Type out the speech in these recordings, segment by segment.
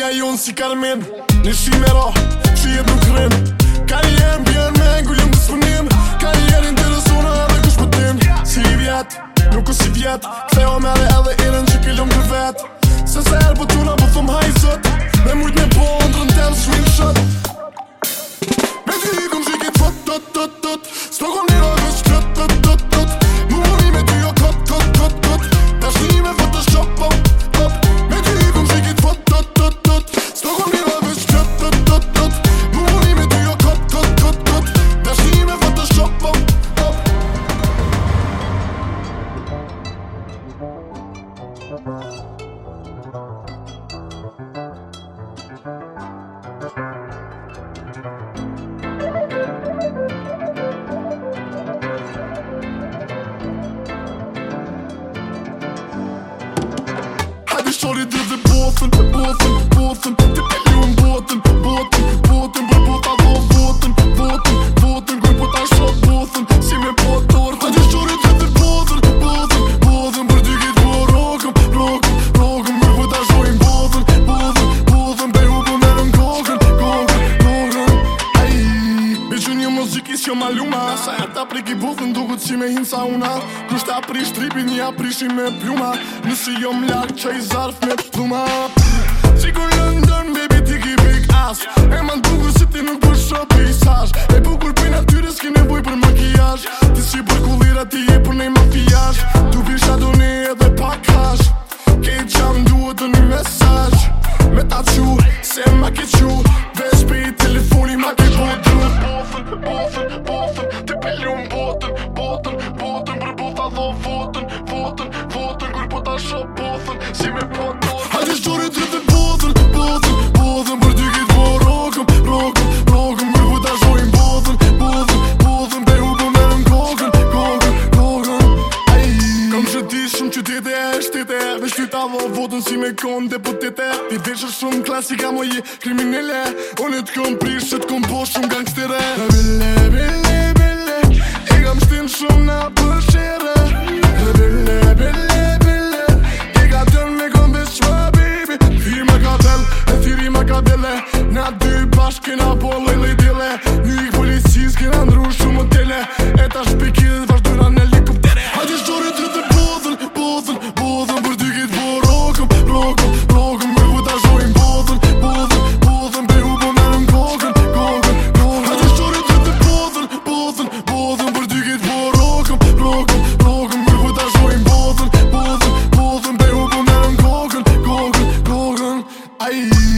Ja jonë si karmin Në shi me ra Që jetë nuk rrin Karierën bjerën me Ngu jëmë të spënin Karierën të rëzunë Edhe kush pëtin po Si i vjetë Nuk o si vjetë Këtë jo me dhe edhe Irën që këllëm të vetë Se se erë pëtuna Po, po thëmë hajë zëtë Me mujtë me po Në të rëndërë Shminë shëtë Hadi şöyle dedi boğazın, boğazın, boğazın Tepelim boğazın, boğazın, boğazın prik i buzën duku që me hinë sauna Kusht a pri shtripi një a prishi me pluma Nësi jo mlak që i zarf me pluma Qikur London baby ti ki big ass E man duku si ti në për shopi i sash E bukur për natyre s'ki nevoj për makijash Ti si për kulira ti e për nej mafijash Tu vish adoni edhe botën Votën kur po ta sho botën Si me po dorën Hajde shtori të rëtën botën Botën, botën për dy kitë po rokëm Rokëm, rokëm Me po ta shojim botën Botën, botën Pe u po me në kokën Kokën, kokën Kam që di shumë që dhe shtete Vesh ty ta votën si me konë deputete Ti dhe shumë klasika mo kriminele Unë të kom prishë t'kom kom shumë gangstere Në vjetë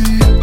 you.